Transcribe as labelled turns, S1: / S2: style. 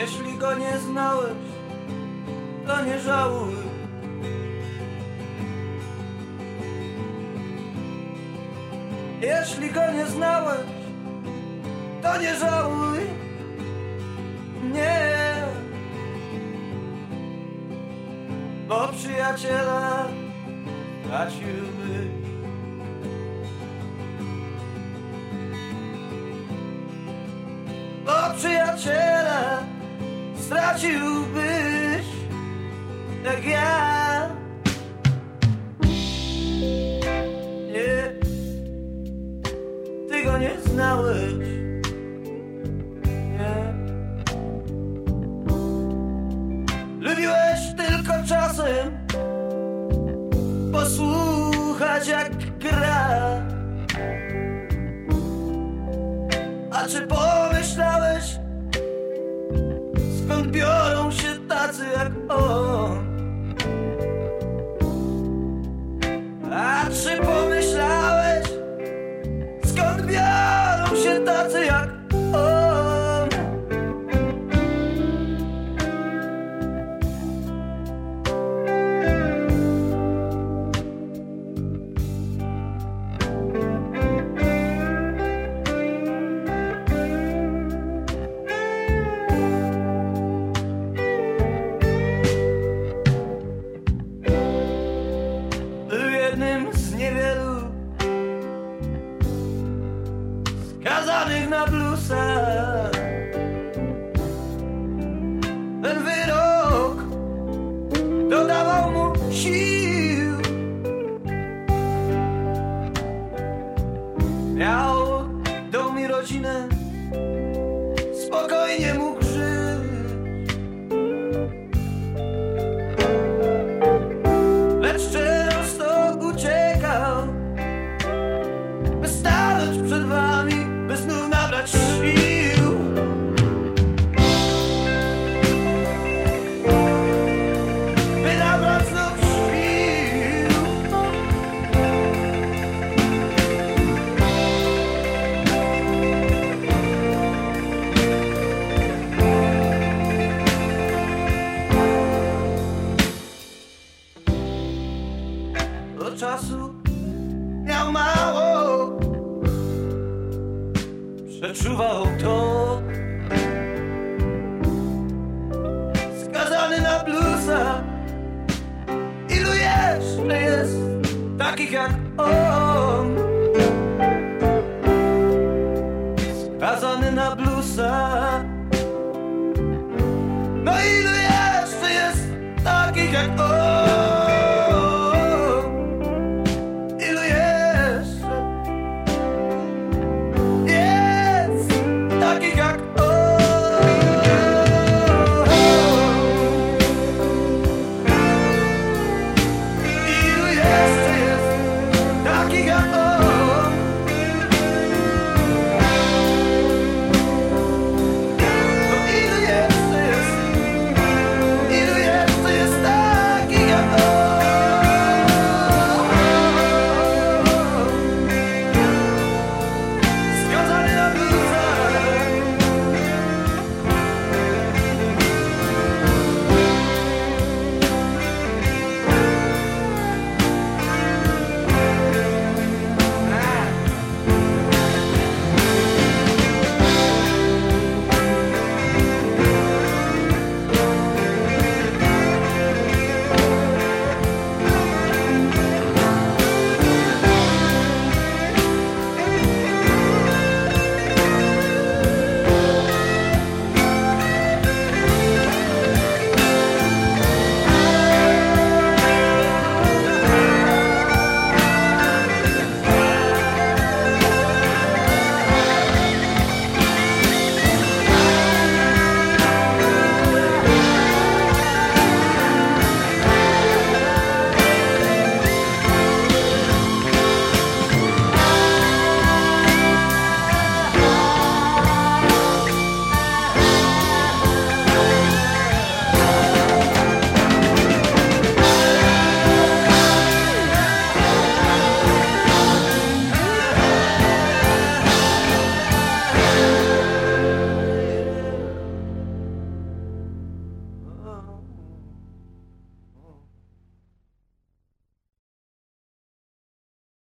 S1: Jeśli go nie znałeś, to nie żałuj. Jeśli go nie znałeś, to nie żałuj. Nie. Bo przyjaciela straciłbyś. Bo przyjaciela straciłbyś jak ja. Nie, ty go nie znałeś. Nie. Lubiłeś tylko czasem posłuchać jak gra. A czy pomyślałeś, That's co Miał Czasu miał mało. Przeczuwał to. Skazany na bluesa Ilu jeszcze jest takich jak on